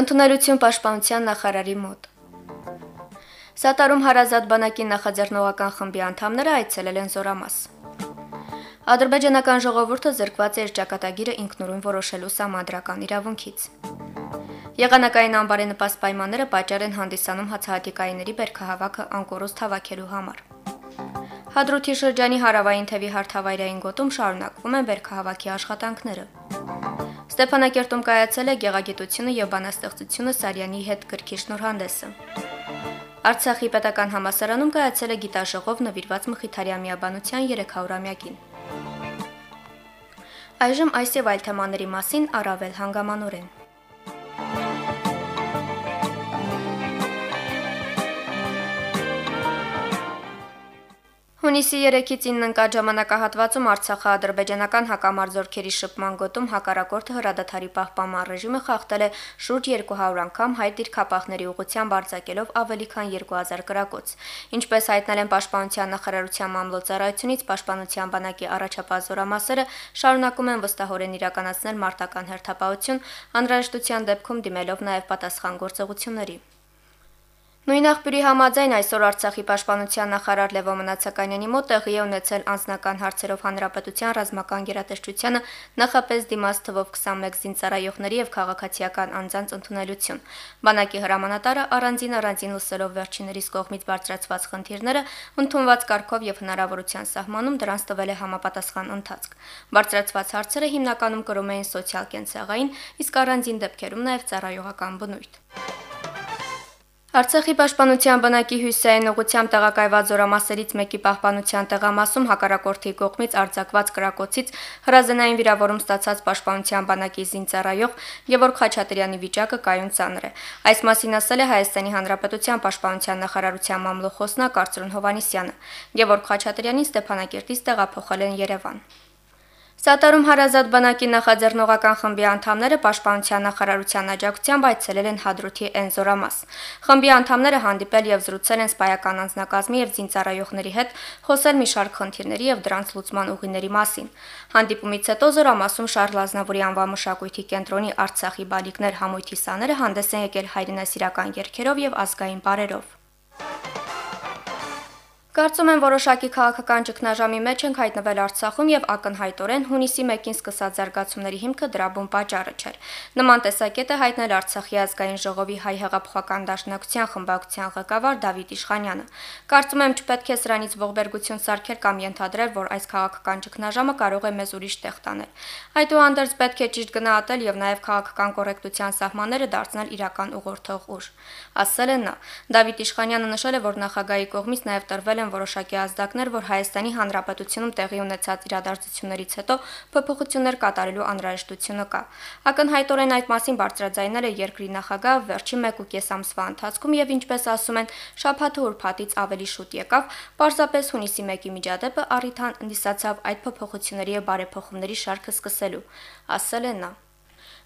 Ընդունելություն պաշտպանության նախարարի մոտ։ Սատարում հարազատ բանակի նախաձեռնողական խմբի անդամները այցելել են Զորամաս։ Ադրբեջանական ժողովուրդը զրկված է իր ճակատագիրը ինքնուրույն որոշելու սահմանադրական իրավունքից։ Եղանակային անբարենպաստ պայմանները պատճառ են հանդիսանում հացահատիկայինների բերքահավաքը անկորուստ հավաքելու համար։ Հադրութի շրջանի հարավային թևի հարթավայրային գոտում շարունակվում են բերքահավաքի աշխատանքները։ Ստեփանակերտում կայացել է գեղագիտությունը եւ բանաստեղծությունը Սարյանի հետ գրքի շնորհանդեսը։ Արցախի պետական համասարանում կայացել է գիտաժողով նվիրված Մխիթարյա միաբանության 300-ամյակին։ Այժմ այս եւ այլ թեմաների մասին առավել հանգամանորեն։ Հունիսի 3-ից 9 ընկած ժամանակահատվածում Արցախը ադրբեջանական հակամարձօրքերի շփման գոտում հակառակորդը հրադադարի պահպանման ռեժիմը խախտել է շուրջ 200 անգամ հայ դիրքապահների ուղղությամբ արձակելով ավելի քան 2000 գրակոց։ Ինչպես հայտնել են Պաշտպանության նախարարության մամլոյցարայությունից, Պաշտպանության բանակի առաջապահ զորամասերը շարունակում են վստահորեն իրականացնել մարտական հերթապահություն, անհրաժեշտության դեպքում դիմելով նաև պատասխան գործողությունների։ Նույն աղբյուրի համաձայն այսօր Արցախի պաշտպանության նախարար Լևո Մնացականյանի մոտ տեղի է ունեցել անձնական հարցերով հանրապետության ռազմական գերատեսչությանը նախապես դիմաց թվով 21 զինծառայողների եւ քաղաքացիական անձանց ընդունելություն։ Բանակի հրամանատարը առանձին առանձին լսելով վերջիններիս կողմից բարձրացված խնդիրները, ընդունված կարգով եւ հնարավորության սահմանում դրանց տվել է համապատասխան ընթացք։ Բարձրացված հարցերը հիմնականում կրում էին սոցիալ-կենցաղային, իսկ առանձին դեպքերում նաեւ ծառայողական բնույթ։ Արցախի պաշտպանության բանակի հյուսային ուղությամբ տեղակայված զորամասերից մեկի պահպանության տեղամասում հակարակորթի կողմից արձակված կրակոցից հրազենային վիրավորում ստացած պաշտպանության բանակի զինծառայող Գևորգ Խաչատրյանի վիճակը կայուն ծանր է։ Այս մասին ասել է Հայաստանի Հանրապետության պաշտպանության նախարարության մամլոխոսնակ Արծրուն Հովանիսյանը։ Գևորգ Խաչատրյանին Ստեփանակերտից տեղափոխել են Երևան։ Սատարում հարազատ բանակի նախաձեռնողական խմբի անդամները Պաշտպանության նախարարության աջակցությամբ այցելել են Հադրութի Էնզորամաս։ Խմբի անդամները հանդիպել եւ զրուցել են սպայական անձնակազմի եւ զինծառայողների հետ, խոսել մի շարք խնդիրների եւ դրանց լուծման ուղիների մասին։ Հանդիպումից հետո Զորամասում Շարլ Ազնավուրի անվան մշակույթի կենտրոնի Արցախի բալիկներ համույթի սաները հանդես են եկել հայրենասիրական երգերով եւ ազգային բարերով։ Կարծում եմ որոշակի քաղաքական ճգնաժամի մեջ ենք հայտնվել Արցախում եւ ակնհայտորեն հունիսի 1-ին սկսած զարգացումների հիմքը դրա բուն պատճառը չէր։ Նման տեսակետ է հայտնել Արցախի ազգային ժողովի հայ հեղափոխական դաշնակցության խմբակցության ղեկավար Դավիթ Իշխանյանը։ Կարծում եմ չպետք է սրանից ողբերգություն սարքել կամ ենթադրել, որ այս քաղաքական ճգնաժամը կարող է մեզ ուրիշ տեղ տանել։ Այդուհանդերձ պետք է ճիշտ գնահատել եւ նաեւ քաղաքական կոռեկտության սահմանները դարձնել իրական ուղղորդող ուժ։ Ասել է նա։ Դավիթ Իշխանյանը նշել է, որ նախագահի կողմից նաեւ տրվել են որոշակի ազդակներ, որ Հայաստանի Հանրապետությունում տեղի ունեցած իրադարձություններից հետո փոփոխություններ կատարելու անհրաժեշտությունը կա։ Ակնհայտորեն այդ մասին բարձրաձայնել է երկրի նախագահ վերջին 1.5 ամսվա ընթացքում եւ ինչպես ասում են, շաբաթը ուրբաթից ավելի շուտ եկավ, պարզապես հունիսի 1-ի միջադեպը առիթան նիսացավ այդ փոփոխությունների եւ բարեփոխումների շարքը սկսելու, ասել է նա.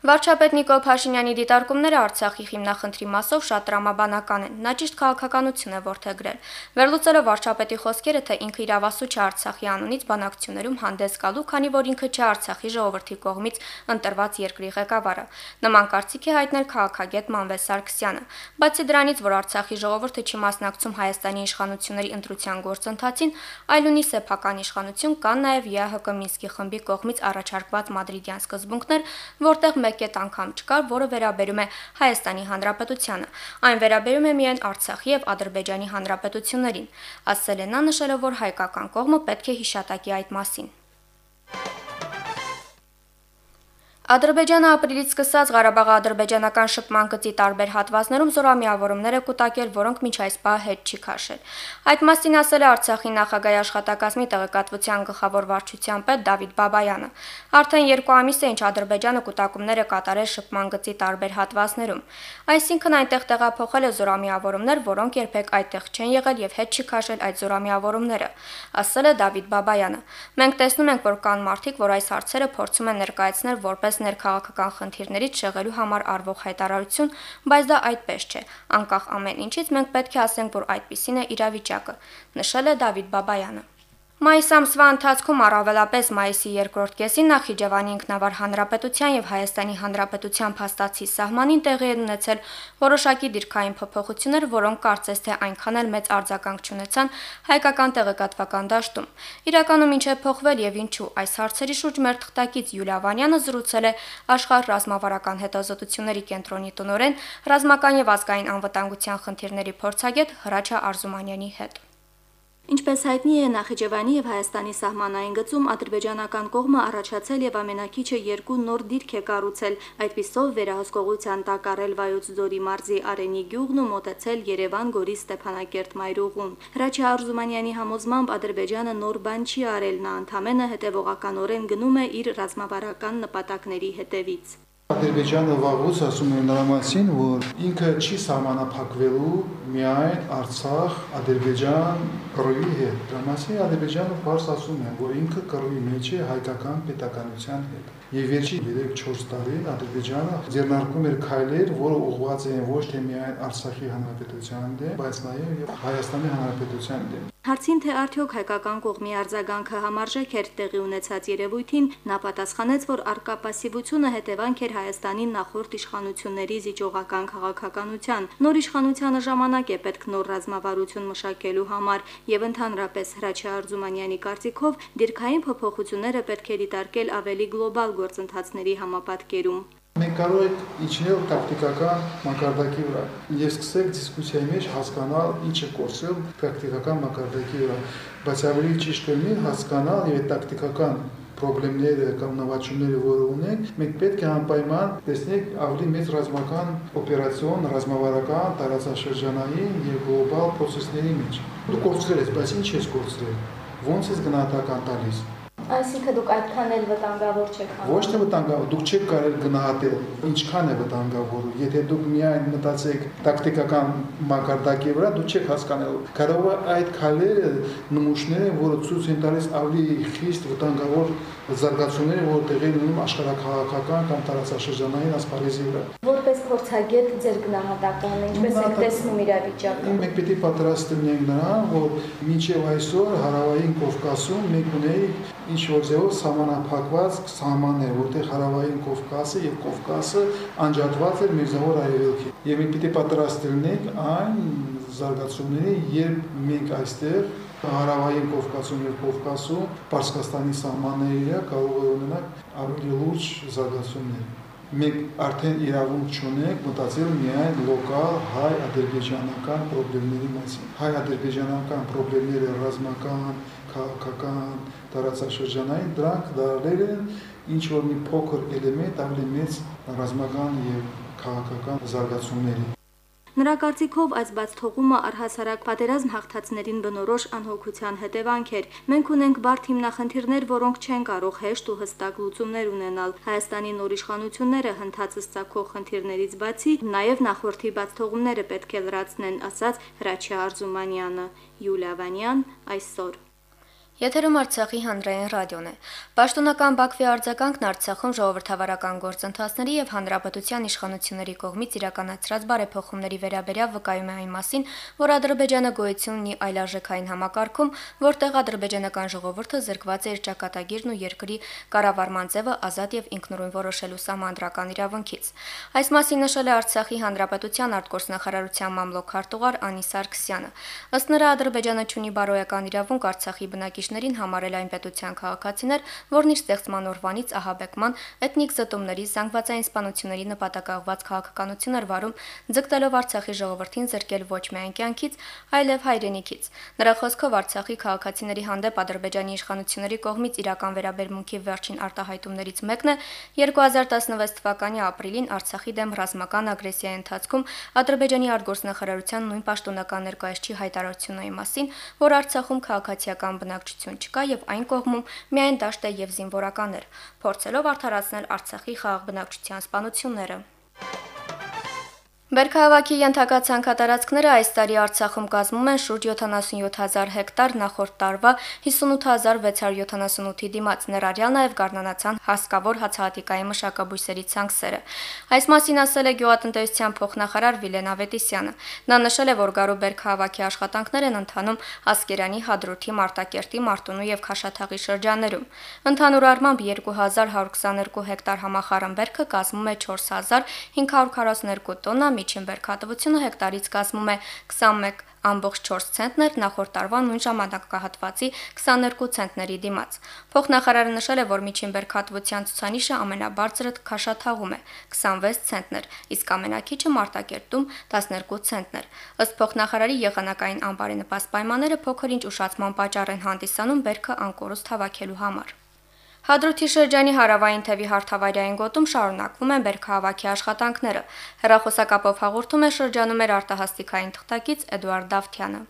Վարչապետ Նիկոլ Փաշինյանի դիտարկումները Արցախի հիմնախնդրի մասով շատ տրամաբանական են։ Նա ճիշտ քաղաքականություն է ворթեգրել։ Վերլուծելով վարչապետի խոսքերը, թե ինքը իրավասու չէ Արցախի անունից բանակցություններում հանդես գալու, քանի որ ինքը չէ Արցախի ժողովրդի կողմից ընտրված երկրի ղեկավարը։ Նման կարծիք է հայտնել քաղաքագետ Մանվես Սարգսյանը։ Բացի դրանից, որ Արցախի ժողովուրդը չի մասնակցում Հայաստանի իշխանությունների ընտրության գործընթացին, այլ ունի սեփական իշխանություն, կան նաև ԵԱՀԿ Մինսկի խմբի կողմից առաջարկված մադրիդյան սկզբունքներ, որտեղ մեկ կետ անգամ չկար, որը վերաբերում է Հայաստանի Հանրապետությանը։ Այն վերաբերում է միայն Արցախի եւ Ադրբեջանի Հանրապետություններին։ Ասել է նա նշելով, որ հայկական կողմը պետք է հիշատակի այդ մասին։ Ադրբեջանը ապրիլից սկսած Ղարաբաղի ադրբեջանական շփման գծի տարբեր հատվածներում զորամիավորումներ է կուտակել, որոնք մինչ այս պահ հետ չի քաշել։ Այդ մասին ասել է Արցախի նախագահի աշխատակազմի տեղեկատվության գլխավոր վարչության պետ Դավիթ Բաբայանը։ Արդեն երկու ամիս է ինչ Ադրբեջանը կուտակումներ է կատարել շփման գծի տարբեր հատվածներում։ Այսինքն այնտեղ տեղափոխել է զորամիավորումներ, որոնք երբեք այդտեղ չեն եղել եւ հետ չի քաշել այդ զորամիավորումները, ասել է Դավիթ Բաբայանը։ Մենք տեսնում ենք, որ կան մարդիկ, որ այս հարցերը փորձում են ներկայացնել որպես որպես ներքաղաքական խնդիրներից շեղելու համար արվող հայտարարություն, բայց դա այդպես չէ։ Անկախ ամեն ինչից մենք պետք է ասենք, որ այդպիսին է իրավիճակը, նշել է Դավիթ Բաբայանը։ Մայիս ամսվա ընթացքում առավելապես մայիսի երկրորդ կեսին Նախիջևանի ինքնավար հանրապետության եւ Հայաստանի հանրապետության փաստացի սահմանին տեղի են ունեցել որոշակի դիրքային փոփոխություններ, որոնք կարծես թե այնքան էլ մեծ արձագանք չունեցան հայկական տեղեկատվական դաշտում։ Իրականում ինչ է փոխվել եւ ինչու այս հարցերի շուրջ մեր թղթակից Յուլիա Վանյանը զրուցել է աշխարհ ռազմավարական հետազոտությունների կենտրոնի տնօրեն, ռազմական եւ ազգային անվտանգության խնդիրների փորձագետ Հրաչա Արզումանյանի հետ։ Ինչպես հայտնի է, Նախիջևանի եւ Հայաստանի սահմանային գծում ադրբեջանական կողմը առաջացել եւ ամենակիչը երկու նոր դիրք է կառուցել, այդպիսով վերահսկողության տակ առել Վայոց ձորի մարզի Արենի գյուղն ու մոտեցել Երևան-Գորի Ստեփանակերտ մայրուղուն։ Հրաչի Արզումանյանի համոզմամբ Ադրբեջանը նոր բան չի արել, նա ընդամենը հետևողականորեն գնում է իր ռազմավարական նպատակների հետևից։ Ադրբեջանը վաղուց ասում է նրա մասին, որ ինքը չի սահմանափակվելու միայն Արցախ, Ադրբեջան, կռվի հետ։ Դրա մասին Ադրբեջանը բարձ ասում է, որ ինքը կռվի մեջ է հայկական պետականության հետ։ Եվ վերջի 3-4 տարի Ադրբեջանը ձեռնարկում էր քայլեր, որը ուղղված էին ոչ թե միայն Արցախի հանրապետության դեմ, բայց նաև Հայաստանի հանրապետության դեմ։ Հարցին թե արդյոք հայկական կողմի արձագանքը համարժեք էր տեղի ունեցած երևույթին, նա պատասխանեց, որ արկա пассивությունը հետևանք էր Հայաստանի նախորդ իշխանությունների զիջողական քաղաքականության։ Նոր իշխանությանը ժամանակ է պետք նոր ռազմավարություն մշակելու համար, եւ ընդհանրապես Հրաչի Արզումանյանի կարծիքով դիրքային փոփոխությունները պետք է դիտարկել ավելի գլոբալ գործընթացների համապատկերում։ Մենք կարող ենք իջնել տակտիկական մակարդակի վրա եւ սկսել դիսկուսիայի մեջ հասկանալ ինչ է կորցրել տակտիկական մակարդակի վրա, բայց ավելի ճիշտ կլինի հասկանալ եւ տակտիկական խնդիրները կամ նվաճումները, որը ունենք, մենք պետք է անպայման տեսնենք ավելի մեծ ռազմական օպերացիոն, ռազմավարական, տարածաշրջանային եւ գլոբալ process-ների մեջ։ Դու կորցրել ես, բայց ինչ ես կորցրել։ Ոնց ես գնահատական տալիս Այսինքն դուք այդքան էլ վտանգավոր չեք հանդիպում։ Ոչ թե վտանգավոր, դուք չեք կարել գնահատել ինչքան է վտանգավոր։ Եթե դուք միայն մտածեք տակտիկական մակարդակի վրա, դուք չեք հասկանալ։ Կարող է այդ քայլերը նմուշները, որը ցույց են տալիս ավելի խիստ վտանգավոր զարգացումները, որ տեղի ունենում աշխարհակաղակական կամ տարածաշրջանային ասպարեզի վրա։ Որպես փորձագետ ձեր գնահատականը ինչպես եք տեսնում իրավիճակը։ Մենք պետք է պատրաստ լինենք նրան, որ մինչև այսօր հարավային Կովկասում մենք ունեինք ինչ որ ձևով սահմանափակված սահմաններ, որտեղ հարավային Կովկասը եւ Կովկասը անջատված էր Միրզավոր արևելքի։ Եվ մենք պիտի պատրաստ լինենք այն զարգացումների, երբ մենք այստեղ հարավային Կովկասում եւ Կովկասում Պարսկաստանի սահմանների կարող է ունենալ ավելի լուրջ զարգացումներ մենք արդեն իրավունք չունենք մտածել միայն լոկալ հայ-ադրբեջանական խնդիրների մասին։ Հայ-ադրբեջանական խնդիրները ռազմական, քաղաքական, տարածաշրջանային դրանք դարել են ինչ որ մի փոքր էլեմենտ ավելի մեծ ռազմական եւ քաղաքական զարգացումների Նրա կարծիքով այս բացթողումը առհասարակ պատերազմ հաղթածներին բնորոշ անհոգության հետևանք էր։ Մենք ունենք բարդ հիմնախնդիրներ, որոնք չեն կարող հեշտ ու հստակ լուծումներ ունենալ։ Հայաստանի նոր իշխանությունները հնդածս ցակող խնդիրներից բացի նաև նախորդի բացթողումները պետք է լրացնեն, ասաց Հրաչյա Արզումանյանը։ Յուլիա Վանյան այսօր Եթերում Արցախի հանրային ռադիոն է։ Պաշտոնական Բաքվի արձագանքն Արցախում ժողովրդավարական գործընթացների եւ հանրապետության իշխանությունների կողմից իրականացրած բարեփոխումների վերաբերյալ վկայում է այն մասին, որ Ադրբեջանը գոյություն ունի այլարժեքային համակարգում, որտեղ ադրբեջանական ժողովուրդը զրկված է իր ճակատագիրն ու երկրի կառավարման ձևը ազատ եւ ինքնուրույն որոշելու սահմանադրական իրավունքից։ Այս մասին նշել է Արցախի հանրապետության արտգործնախարարության մամլոք քարտուղար Անի Սարգսյանը։ Ըստ նրա Ադրբեջանը ունի բարոյական իրավունք Արցախի բնակիչ բնակիչներին համարել այն պետության քաղաքացիներ, որն իր ստեղծման օրվանից ահաբեկման, էթնիկ զտումների, զանգվածային սպանությունների նպատակաուղված քաղաքականություն էր վարում, ձգտելով Արցախի ժողովրդին զրկել ոչ միայն կյանքից, այլև հայրենիքից։ Նրա խոսքով Արցախի քաղաքացիների հանդեպ Ադրբեջանի իշխանությունների կողմից իրական վերաբերմունքի վերջին արտահայտումներից մեկն է. 2016 թվականի ապրիլին Արցախի դեմ ռազմական ագրեսիայի ընթացքում Ադրբեջանի արտգործնախարարության նույն պաշտոնական ներկայացչի հայտարարությունների մասին, որ Արցախում քաղաքացիական բնակչություն բնակչություն չկա եւ այն կողմում միայն դաշտ է եւ զինվորականներ, փորձելով արդարացնել Արցախի խաղաղ բնակչության սպանությունները։ Բերքահավաքի ենթակա ցանքատարածքները այս տարի Արցախում կազմում են շուրջ 77000 հեկտար, նախորդ տարվա 58678-ի դիմաց, ներառյալ նաև Գառնանացան հասկավոր հացահատիկայի մշակաբույսերի ցանքսերը։ Այս մասին ասել է գյուղատնտեսության փոխնախարար Վիլեն Ավետիսյանը։ Նա նշել է, որ Գարու Բերքահավաքի աշխատանքներ են ընթանում Ասկերանի, Հադրութի, Մարտակերտի, Մարտունու եւ Խաշաթաղի շրջաններում։ Ընդհանուր առմամբ 2122 հեկտար համախառն բերքը կազմում է 4542 տոննա միջին բերքատվությունը հեկտարից կազմում է 21 ամբողջ 4 ցենտներ նախորդ տարվա նույն ժամանակահատվածի 22 ցենտների դիմաց։ Փոխնախարարը նշել է, որ միջին բերքատվության ցուցանիշը ամենաբարձրը Քաշաթաղում է 26 ցենտներ, իսկ ամենակիչը Մարտակերտում 12 ցենտներ։ Ըստ փոխնախարարի եղանակային անբարենպաստ պայմանները փոքր-ինչ ուշացման պատճառ են հանդիսանում բերքը անկորուստ հավաքելու համար։ Հադրութի շրջանի հարավային թևի հարթավայրային գոտում շարունակվում են բերքահավաքի աշխատանքները։ Հերախոսակապով հաղորդում է շրջանում մեր արտահասթիկային թղթակից Էդուարդ Դավթյանը։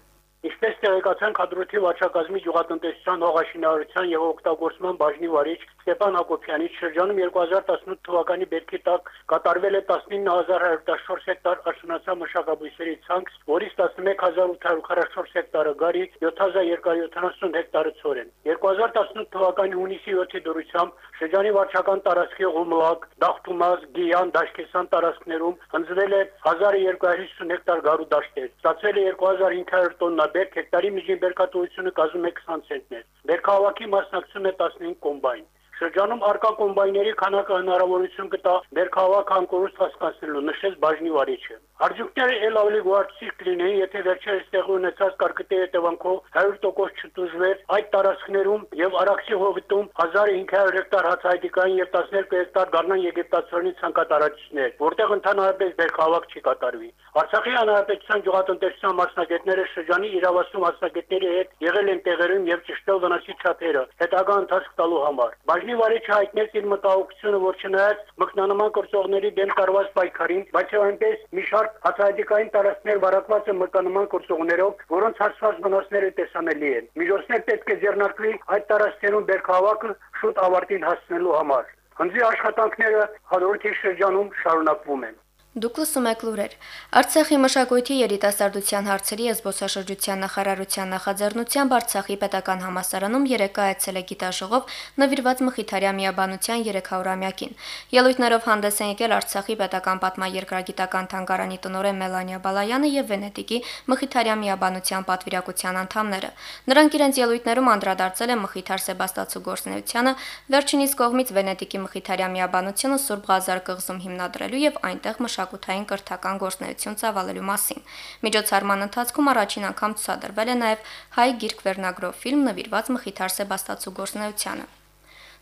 Ինչպես տեղեկացան Խադրութի վարչակազմի գյուղատնտեսության հողաշինարարության եւ օգտագործման բաժնի վարիչ Ստեփան Հակոբյանի շրջանում 2018 թվականի բերքի տակ կատարվել է 19114 հեկտար արշնացա մշակաբույսերի ցանք, որից 11844 հեկտարը գարի, 7270 հեկտարը ցորեն։ 2018 թվականի հունիսի 7-ի դուրսությամբ շրջանի վարչական տարածքի Ղումլակ, Դախտումազ, Գիյան, Դաշկեսան տարածքներում հնձվել է 1250 հեկտար գարու դաշտեր։ Ստացվել է 2500 տոննա բերք, հեկտարի միջին բերքատվությունը կազմում է 20 ցենտներ։ Բերքահավաքի մասնակցում է 15 կոմբայն։ Շրջանում արկա կոմբայների քանակը հնարավորություն կտա ներքաղաք անկորուստ հասկացնելու, նշեց բաժնի վարիչը։ Արդյունքները ել ավելի գոհացիչ կլինեին, եթե վերջերս տեղի ունեցած կարկտի հետևանքով 100% չտուժվեր այդ տարածքներում եւ Արաքսի հովիտում 1500 հեկտար հացահայտիկային եւ 12 հեկտար Գառնան Եգիպտացորնի ցանկատարածքներ, որտեղ ընդհանրապես ներքաղաք չի կատարվի։ Արցախի հանրապետության գյուղատնտեսության մասնագետները շրջանի իրավասու մասնագետների հետ եղել են տեղերում եւ ճշտել վնասի չափերը հետագա ընթացք տալու համար։ Բաժնի վարիչը հայտնեց իր մտահոգությունը, որ չնայած մկնանման կրծողների դեմ տարված պայքարին, բայց այնպես մի շարք հացահատիկային տարածքներ վարակված են մկնանման կրծողներով, որոնց հասցված վնասները տեսանելի են։ Միջոցներ պետք է ձեռնարկվի այդ տարածքներում բերքահավաքը շուտ ավարտին հասցնելու համար։ Հնձի աշխատանքները հաջորդի շրջանում շարունակվում են։ Դուք լսում եք լուրեր։ Արցախի մշակույթի երիտասարդության հարցերի զբոսաշրջության նախարարության նախաձեռնությամբ Արցախի պետական համասարանում երեկ կայացել է գիտաժողով նվիրված Մխիթարյա միաբանության 300-ամյակին։ Ելույթներով հանդես են եկել Արցախի պետական պատմաերկրագիտական թանգարանի տնօրեն Մելանիա Բալայանը եւ Վենետիկի Մխիթարյա միաբանության պատվիրակության անդամները։ Նրանք իրենց ելույթներում անդրադարձել են Մխիթար Սեբաստացու գործնեությանը, վերջինիս կողմից Վենետիկի Մխիթարյա միաբանությունը Սուրբ Ղազար կղզում հիմնադրելու եւ այնտեղ մշակ մշակութային կրթական գործնեություն ծավալելու մասին։ Միջոցառման ընթացքում առաջին անգամ ցուցադրվել է նաև հայ գիրք վերնագրով ֆիլմ նվիրված Մխիթար Սեբաստացու գործնեությանը։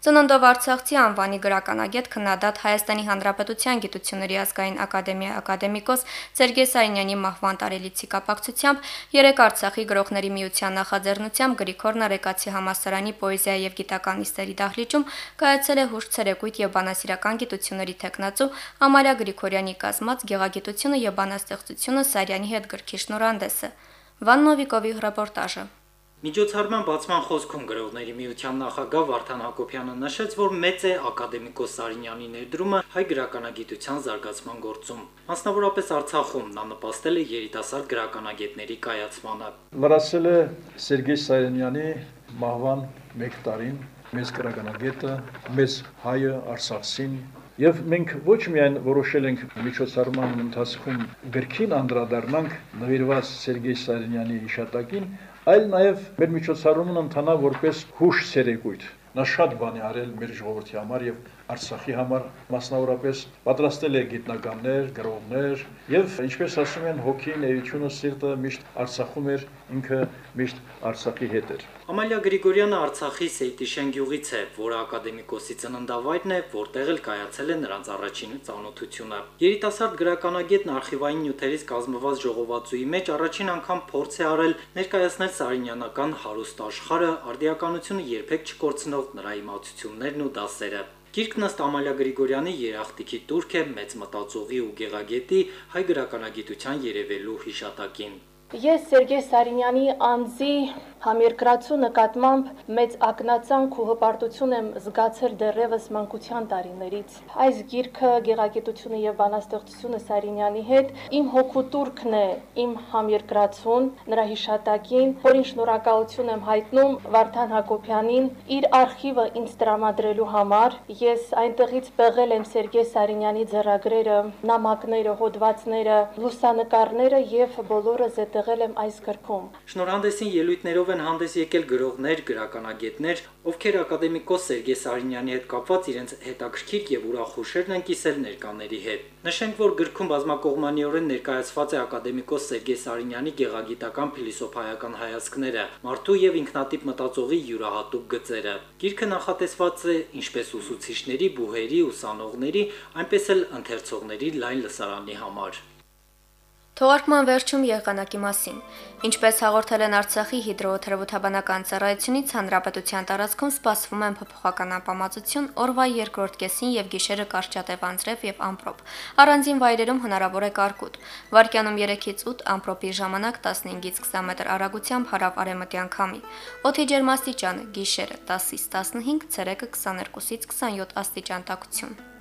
Ծննդով Արցախցի անվանի գրականագետ քննադատ Հայաստանի Հանրապետության Գիտությունների ազգային ակադեմիայի ակադեմիկոս Սերգեյ Սայնյանի մահվան տարելիցի կապակցությամբ երեք Արցախի գրողների միության նախաձեռնությամբ Գրիգոր Նարեկացի համասարանի պոեզիա եւ գիտական իստերի դահլիճում կայացել է հուշ ցերեկույթ եւ բանասիրական գիտությունների տեխնացու Ամալիա Գրիգորյանի կազմած Գեղագիտությունը եւ բանաստեղծությունը Սարյանի հետ գրքի շնորհանդեսը։ Վան Նովիկովի ռեպորտաժը Միջոցառման բացման խոսքում գրողների միության նախագահ Վարդան Հակոբյանը նշեց, որ մեծ է ակադեմիկոս Սարինյանի ներդրումը հայ գրականագիտության զարգացման գործում։ Մասնավորապես Արցախում նա նպաստել է երիտասարդ գրականագետների կայացմանը։ Լրացել է Սերգեյ Սարինյանի մահվան 1 տարին մեծ գրականագետը, մեծ հայը Արցախցին Եվ մենք ոչ միայն որոշել ենք միջոցառման ընթացքում գրքին անդրադառնանք նվիրված Սերգեյ Սարինյանի հիշատակին, այլ նաև մեր միջոցառումն ընթանա որպես հուշ ցերեկույթ։ Նա շատ բան է արել մեր ժողովրդի համար եւ Արցախի համար մասնավորապես պատրաստել է գիտնականներ, գրողներ եւ ինչպես ասում են հոգին, էությունը, սիրտը միշտ Արցախում էր, ինքը միշտ Արցախի հետ էր։ Ամալիա Գրիգորյանը Արցախի Սեյտիշեն գյուղից է, որը ակադեմիկոսի ծննդավայրն է, որտեղ էլ կայացել է նրանց առաջին ծանոթությունը։ Երիտասարդ գրականագետն արխիվային նյութերից կազմված ժողովածուի մեջ առաջին անգամ փորձ է արել ներկայացնել Սարինյանական հարուստ աշխարհը, արդիականությունը երբեք չկորցնող նրա իմացություններն ու դասերը։ Գիրքն ըստ Ամալիա Գրիգորյանի երախտիկի турք է մեծ մտածողի ու գեղագետի հայ գրականագիտության երևելու հիշատակին։ Ես Սերգեյ Սարինյանի անձի Համերկրացու նկատմամբ մեծ ակնածանք ու հպարտություն եմ զգացել դեռևս մանկության տարիներից։ Այս գիրքը Գեղագիտությունը եւ բանաստեղծությունը Սարինյանի հետ իմ հոգուտուրքն է, իմ համերկրացուն, նրա հիշատակին, որին շնորհակալություն եմ հայտնում Վարդան Հակոբյանին իր արխիվը ինձ տրամադրելու համար։ Ես այնտեղից պեղել եմ Սերգեյ Սարինյանի ձեռագրերը, նամակները, հոդվածները, լուսանկարները եւ բոլորը զետեղել եմ այս գրքում։ Շնորհանդեսին ելույթներով են հանդես եկել գրողներ, գրականագետներ, ովքեր ակադեմիկոս Սերգեյ Սարինյանի հետ կապված իրենց հետաքրքիր եւ ուրախ հուշերն են կիսել ներկաների հետ։ Նշենք, որ գրքում բազմակողմանիորեն ներկայացված է ակադեմիկոս Սերգեյ Սարինյանի գեղագիտական փիլիսոփայական հայացքները, մարդու եւ ինքնատիպ մտածողի յուրահատուկ գծերը։ Գիրքը նախատեսված է ինչպես ուսուցիչների, բուհերի, ուսանողների, այնպես էլ ընթերցողների լայն լսարանի համար։ Թողարկման վերջում եղանակի մասին։ Ինչպես հաղորդել են Արցախի հիդրոթերապևտաբանական ծառայությունից, հանրապետության տարածքում սպասվում են փոփոխական անպամացություն օրվա երկրորդ կեսին եւ գիշերը կարճատև անձրև եւ ամպրոպ։ Առանձին վայրերում հնարավոր է կարկուտ։ Վարկյանում 3-ից 8 ամպրոպի ժամանակ 15-ից 20 մետր արագությամբ հարավ արևմտյան քամի։ Օդի ջերմաստիճանը՝ գիշերը 10-ից 15, ցերեկը 22-ից 27 աստիճան տաքություն։